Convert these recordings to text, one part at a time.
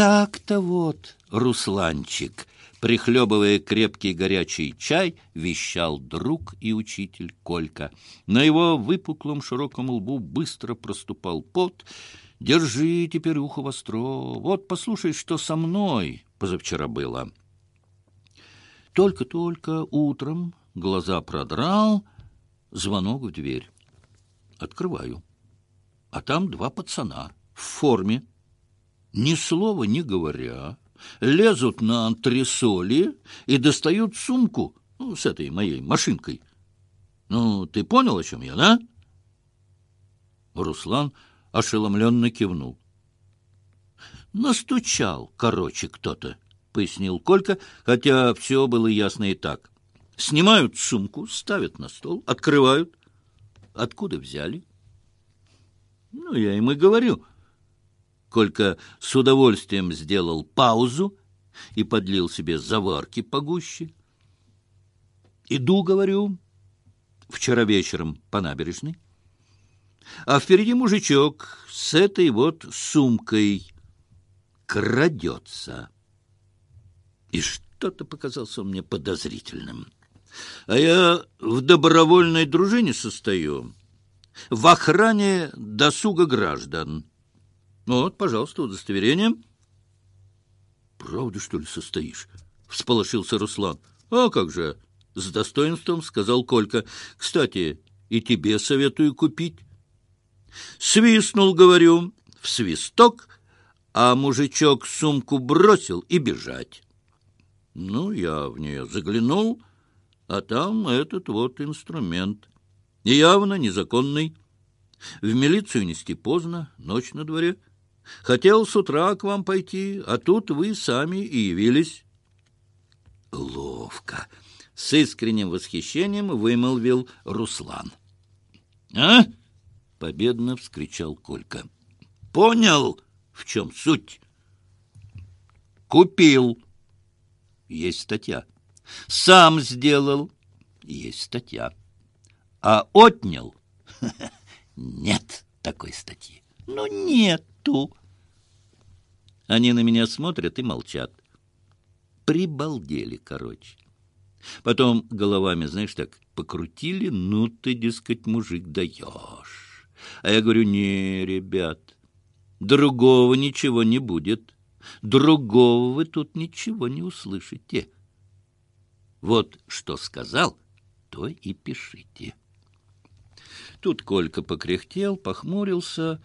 Так-то вот, Русланчик, прихлебывая крепкий горячий чай, вещал друг и учитель Колька. На его выпуклом широком лбу быстро проступал пот. «Держи теперь ухо востро. Вот послушай, что со мной позавчера было». Только-только утром глаза продрал, звонок в дверь. Открываю. А там два пацана в форме, ни слова не говоря, лезут на антресоли и достают сумку ну, с этой моей машинкой. Ну, ты понял, о чем я, да? Руслан ошеломленно кивнул. Настучал, короче, кто-то, — пояснил Колька, хотя все было ясно и так. Снимают сумку, ставят на стол, открывают. Откуда взяли? Ну, я им и говорю. Колька с удовольствием сделал паузу и подлил себе заварки погуще. Иду, говорю, вчера вечером по набережной, а впереди мужичок с этой вот сумкой крадется. И что-то показался мне подозрительным. А я в добровольной дружине состою, в охране досуга граждан. Вот, пожалуйста, удостоверение. Правда, что ли, состоишь? Всполошился Руслан. А как же? С достоинством сказал Колька. Кстати, и тебе советую купить. Свистнул, говорю, в свисток, а мужичок сумку бросил и бежать. Ну, я в нее заглянул, а там этот вот инструмент. Явно незаконный. В милицию нести поздно, ночь на дворе. Хотел с утра к вам пойти, а тут вы сами и явились. Ловко. С искренним восхищением вымолвил Руслан. — А? — победно вскричал Колька. — Понял, в чем суть? — Купил. Есть статья. Сам сделал. Есть статья. А отнял? Нет такой статьи. Ну, нету. Они на меня смотрят и молчат. Прибалдели, короче. Потом головами, знаешь, так покрутили, ну ты, дескать, мужик, даешь. А я говорю, не, ребят, другого ничего не будет. Другого вы тут ничего не услышите. Вот что сказал, то и пишите. Тут Колька покряхтел, похмурился,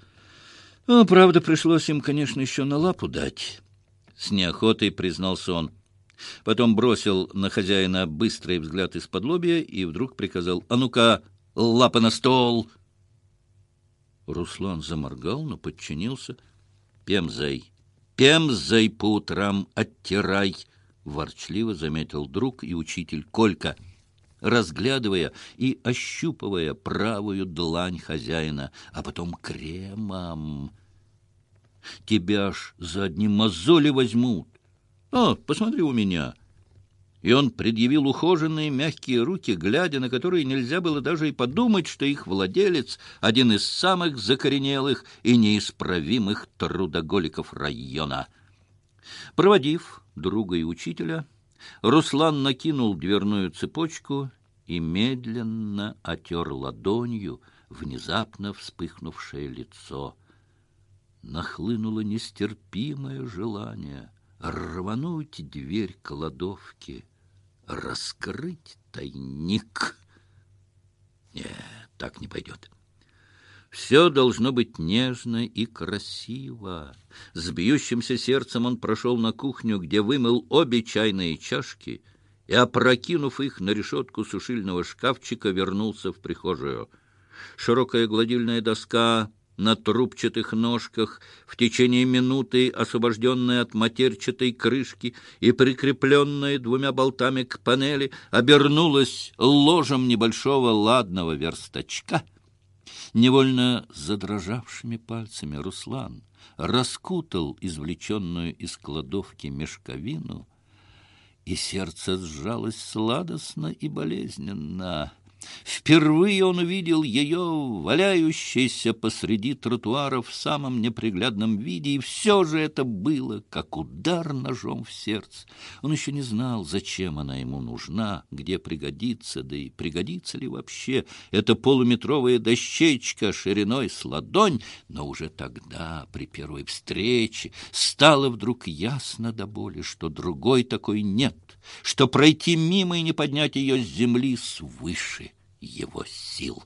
ну, правда, пришлось им, конечно, еще на лапу дать. С неохотой признался он. Потом бросил на хозяина быстрый взгляд из-под лобья и вдруг приказал «А ну-ка, лапа на стол!» Руслан заморгал, но подчинился. «Пемзай, пемзай по утрам оттирай!» — ворчливо заметил друг и учитель Колька, разглядывая и ощупывая правую длань хозяина, а потом кремом тебя аж за одни мозоли возьмут. О, посмотри у меня. И он предъявил ухоженные мягкие руки, глядя на которые нельзя было даже и подумать, что их владелец — один из самых закоренелых и неисправимых трудоголиков района. Проводив друга и учителя, Руслан накинул дверную цепочку и медленно отер ладонью внезапно вспыхнувшее лицо — нахлынуло нестерпимое желание рвануть дверь кладовки, раскрыть тайник. Нет, так не пойдет. Все должно быть нежно и красиво. С бьющимся сердцем он прошел на кухню, где вымыл обе чайные чашки и, опрокинув их на решетку сушильного шкафчика, вернулся в прихожую. Широкая гладильная доска на трубчатых ножках, в течение минуты освобожденная от матерчатой крышки и прикрепленная двумя болтами к панели, обернулась ложем небольшого ладного верстачка. Невольно задрожавшими пальцами Руслан раскутал извлеченную из кладовки мешковину, и сердце сжалось сладостно и болезненно — Впервые он увидел ее, валяющейся посреди тротуара в самом неприглядном виде, и все же это было, как удар ножом в сердце. Он еще не знал, зачем она ему нужна, где пригодится, да и пригодится ли вообще эта полуметровая дощечка шириной с ладонь, но уже тогда, при первой встрече, стало вдруг ясно до боли, что другой такой нет, что пройти мимо и не поднять ее с земли свыше его сил.